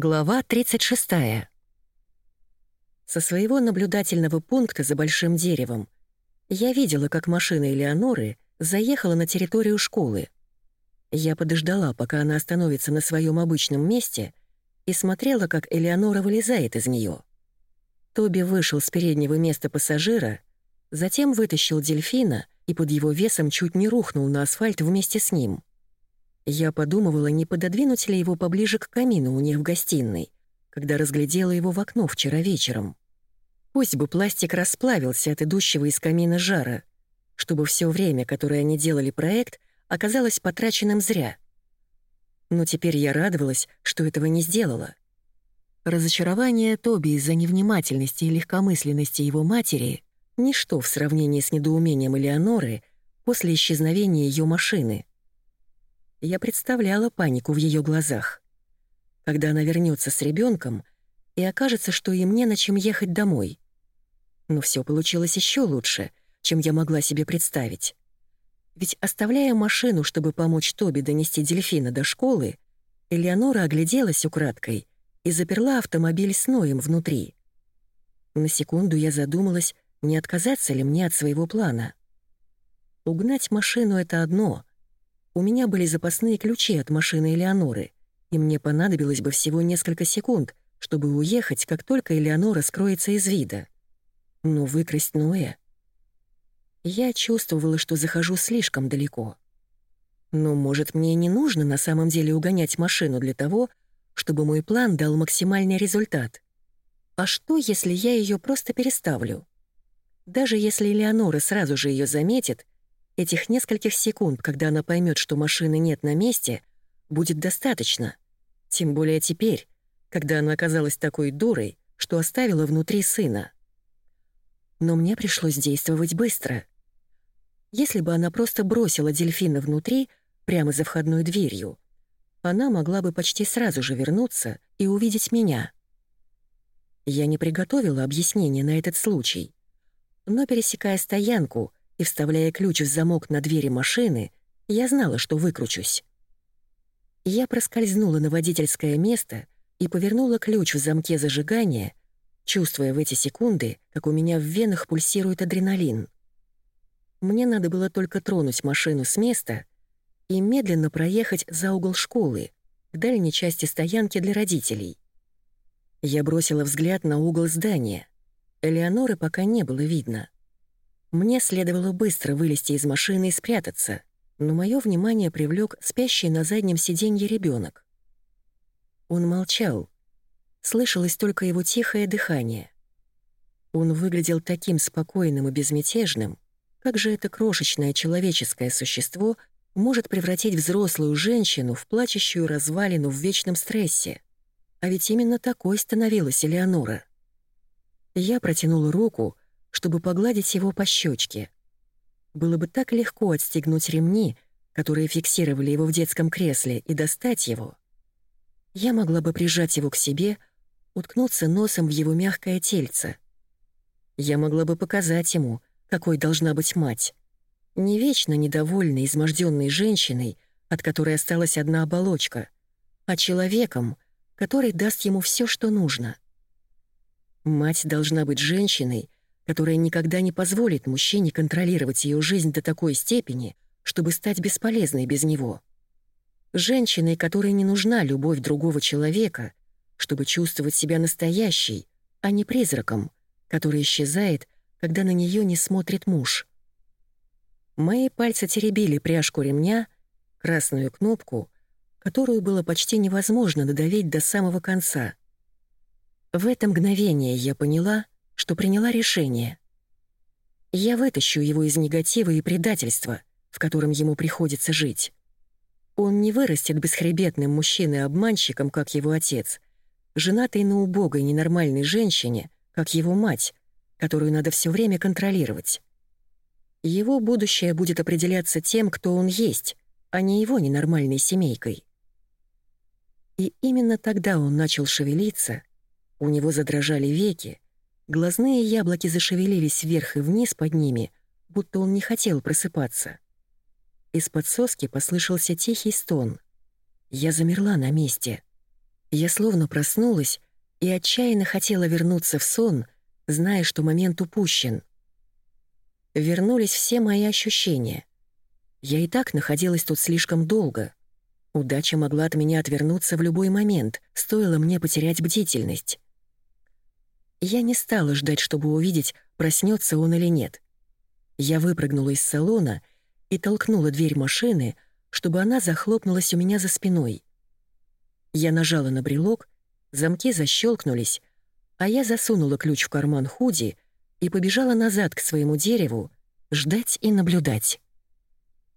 Глава 36. Со своего наблюдательного пункта за большим деревом я видела, как машина Элеоноры заехала на территорию школы. Я подождала, пока она остановится на своем обычном месте, и смотрела, как Элеонора вылезает из нее. Тоби вышел с переднего места пассажира, затем вытащил дельфина и под его весом чуть не рухнул на асфальт вместе с ним — я подумывала, не пододвинуть ли его поближе к камину у них в гостиной, когда разглядела его в окно вчера вечером. Пусть бы пластик расплавился от идущего из камина жара, чтобы все время, которое они делали проект, оказалось потраченным зря. Но теперь я радовалась, что этого не сделала. Разочарование Тоби из-за невнимательности и легкомысленности его матери — ничто в сравнении с недоумением Элеоноры после исчезновения ее машины. Я представляла панику в ее глазах. Когда она вернется с ребенком и окажется, что им не на чем ехать домой. Но все получилось еще лучше, чем я могла себе представить. Ведь оставляя машину, чтобы помочь Тоби донести дельфина до школы, Элеонора огляделась украдкой и заперла автомобиль с Ноем внутри. На секунду я задумалась, не отказаться ли мне от своего плана. Угнать машину — это одно, у меня были запасные ключи от машины Элеоноры, и мне понадобилось бы всего несколько секунд, чтобы уехать, как только Элеонора скроется из вида. Но выкрасть Ноя... Я чувствовала, что захожу слишком далеко. Но, может, мне не нужно на самом деле угонять машину для того, чтобы мой план дал максимальный результат. А что, если я ее просто переставлю? Даже если Элеонора сразу же ее заметит — Этих нескольких секунд, когда она поймет, что машины нет на месте, будет достаточно. Тем более теперь, когда она оказалась такой дурой, что оставила внутри сына. Но мне пришлось действовать быстро. Если бы она просто бросила дельфина внутри, прямо за входной дверью, она могла бы почти сразу же вернуться и увидеть меня. Я не приготовила объяснения на этот случай, но, пересекая стоянку, и вставляя ключ в замок на двери машины, я знала, что выкручусь. Я проскользнула на водительское место и повернула ключ в замке зажигания, чувствуя в эти секунды, как у меня в венах пульсирует адреналин. Мне надо было только тронуть машину с места и медленно проехать за угол школы, к дальней части стоянки для родителей. Я бросила взгляд на угол здания. Элеоноры пока не было видно. Мне следовало быстро вылезти из машины и спрятаться, но мое внимание привлек спящий на заднем сиденье ребенок. Он молчал. Слышалось только его тихое дыхание. Он выглядел таким спокойным и безмятежным, как же это крошечное человеческое существо может превратить взрослую женщину в плачущую развалину в вечном стрессе. А ведь именно такой становилась Элеонора. Я протянула руку, чтобы погладить его по щечке. Было бы так легко отстегнуть ремни, которые фиксировали его в детском кресле, и достать его. Я могла бы прижать его к себе, уткнуться носом в его мягкое тельце. Я могла бы показать ему, какой должна быть мать. Не вечно недовольной, изможденной женщиной, от которой осталась одна оболочка, а человеком, который даст ему все, что нужно. Мать должна быть женщиной, которая никогда не позволит мужчине контролировать ее жизнь до такой степени, чтобы стать бесполезной без него. Женщиной, которой не нужна любовь другого человека, чтобы чувствовать себя настоящей, а не призраком, который исчезает, когда на нее не смотрит муж. Мои пальцы теребили пряжку ремня, красную кнопку, которую было почти невозможно додавить до самого конца. В это мгновение я поняла — что приняла решение. Я вытащу его из негатива и предательства, в котором ему приходится жить. Он не вырастет бесхребетным мужчиной-обманщиком, как его отец, женатый на убогой ненормальной женщине, как его мать, которую надо все время контролировать. Его будущее будет определяться тем, кто он есть, а не его ненормальной семейкой. И именно тогда он начал шевелиться, у него задрожали веки, Глазные яблоки зашевелились вверх и вниз под ними, будто он не хотел просыпаться. Из-под соски послышался тихий стон. Я замерла на месте. Я словно проснулась и отчаянно хотела вернуться в сон, зная, что момент упущен. Вернулись все мои ощущения. Я и так находилась тут слишком долго. Удача могла от меня отвернуться в любой момент, стоило мне потерять бдительность. Я не стала ждать, чтобы увидеть, проснется он или нет. Я выпрыгнула из салона и толкнула дверь машины, чтобы она захлопнулась у меня за спиной. Я нажала на брелок, замки защелкнулись, а я засунула ключ в карман худи и побежала назад к своему дереву, ждать и наблюдать.